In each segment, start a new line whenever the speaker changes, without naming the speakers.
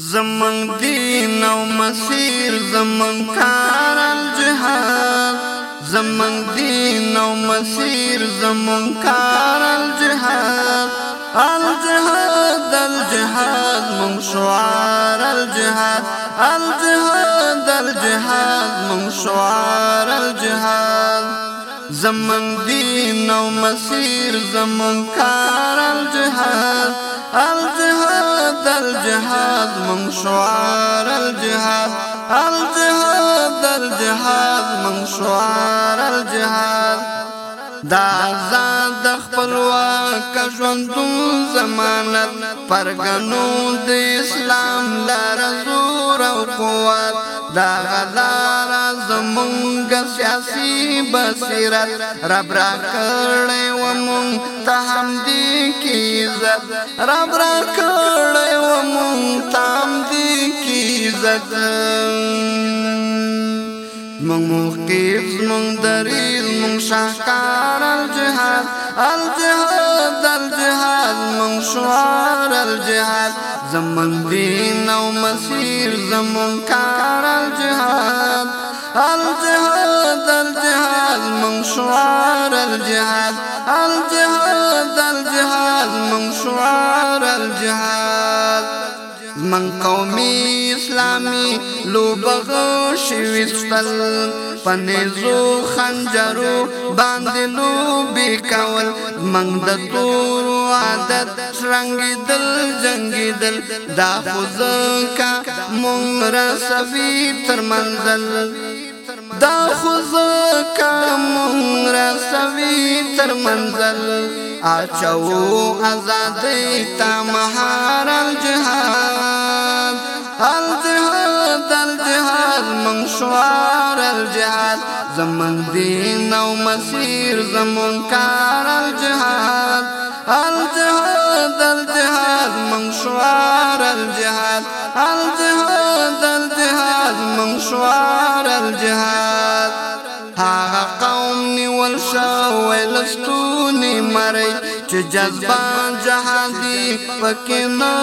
زمن دین او مسیر زمن کار الجهاد زمن دین او مسیر زمن کار الجهاد الجهاد الجهاد من شعار الجهاد الجهاد الجهاد من شعار الجهاد زمن دین او مسیر زمن کار الجهاد الجهاد الجهاد من شعار الجهاد الجهاد الجهاد من شعار الجهاد دا آزاد خپلواک ژوندون زمانت پرګنو د اسلام لار زور او قوت دا غدار زمونږ سیاسي بصیرت رب را کړې و مونږ ته هم دې کې رب را کړی و مونږ تام دې کی عزت مونږ موقف مونږ دریل مونږ شاکار الجهاد الجهاد الجهاد مونږ شعار الجهاد زمون دین او مسیر زمون کار الجهاد الجهاد الجهاد مونږ شعار الجهاد الجهاد من شعار الجهاد من قومي اسلامي لوبغ شويستل پنیزو خنجرو باندې لوبي کول من د تور عادت رنگي دل جنگي دل دا خو ځکه مونږ را سوي تر منزل دا خوز کامون را تر منزل آچو ازادی تا محار الجهاد الجهاد الجهاد منشوار الجهاد زمن دین او مسیر زمن کار الجهاد الجهاد الجهاد منشوار الجهاد الجهاد الجهاد منشوار الجهاد قوم نیول شو ولستونی مری چې جذبان جهادي پکې نو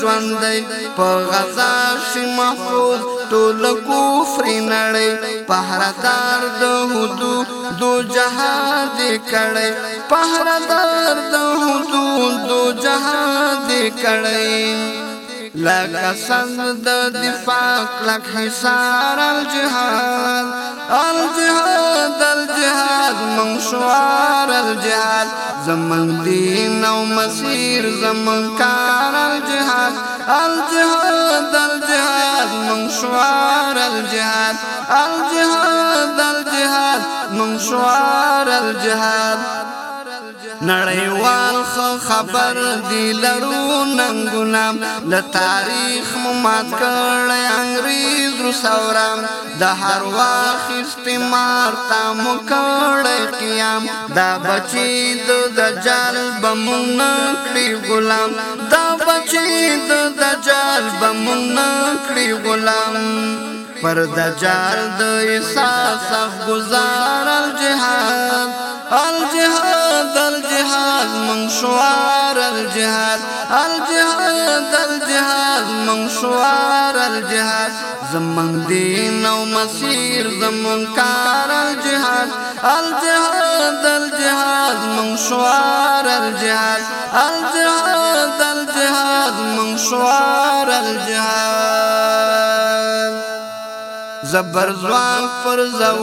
ژوندې په غزا شي محفوظ ټول کفر نړۍ پهردار د حدود دو جهاد کړي پهردار د حدود دو جهاد کړي لکه سند د دفاع لکه حصار الجهاد زمون شوار الجهاد زمون دين او مسير زمون كار الجهاد الجهاد الجهاد من شوار الجهاد الجهاد الجهاد من شوار الجهاد نړیوال خبر دی لرو ننګونام ل تاریخ مو مات کړی انګریز رو سورام د هر وخت استعمار تا مو کړی قیام دا بچی د دجال بمون کړی غلام دا بچی د دجال بمون کړی غلام پر دجال د احساس گزار الجه الجهاد الجهاد الجهاد منشوار الجهاد زمن دین او مسیر زمن کار الجهاد الجهاد الجهاد منشوار الجهاد الجهاد الجهاد منشوار الجهاد زبر ځوان پر زو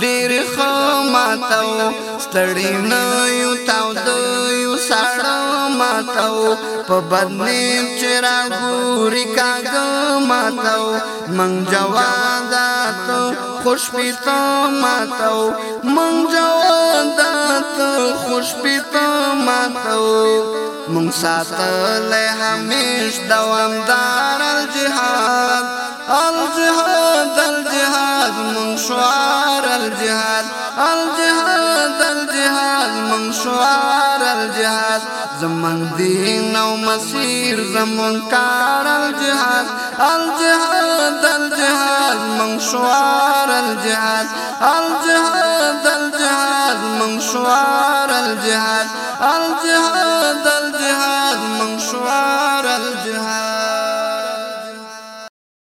ډیر خماتو ستړی نه یو تاو دوی سړو ماتاو په بدنیم چرا ګوري کاګ ماتاو من جوادات خوش پیتا ماتاو من جوادات خوش پیتا ماتاو مون ساتل همیش دوامدار الجهاد الجهاد الجهاد مون شعار الجهاد الجهاد الجهاد مون شعار زمون دین او مسیر زمون کار الجهاد الجهاد الجهاد منشوار الجهاد الجهاد الجهاد منشوار الجهاد الجهاد